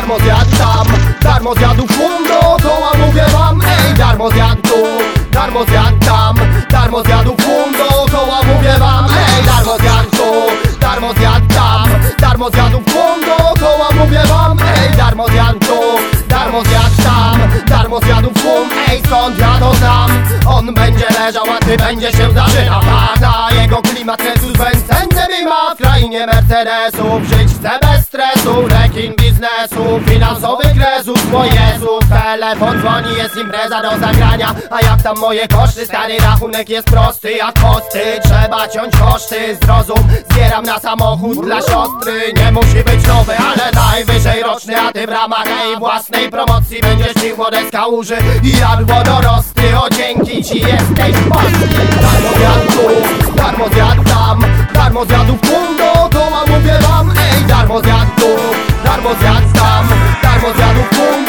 Darmo zjadł fum dookoła, mówię wam Ej, darmo zjadł tu, darmo zjadł tam Darmo zjadł fum dookoła, mówię wam Ej, darmo zjadł tu, darmo zjadł tam Darmo zjadł fum dookoła, mówię wam Ej, darmo zjadł tu, darmo zjadł tam Darmo zjadł fum, ej, skąd ja to znam On będzie leżał, a ty będzie się zaczynał Na jego klimat Jezus Benz ma w krainie Mercedesów Żyć chce bez stresu, biznesu Finansowy kresus, bo Jezus. Telefon dzwoni, jest impreza do zagrania. A jak tam moje koszty, stary rachunek jest prosty Jak posty, trzeba ciąć koszty. Zrozum, zbieram na samochód dla siostry. Nie musi być nowy, ale najwyżej roczny. A ty w ramach jej własnej promocji Będziesz cicho z kałuży. I jadło dorosty O dzięki ci jesteś. Polski Darmo zjadł tu, darmo zjadł tam Darmo zjadł darmo zjadł tam Darmo zjadł pół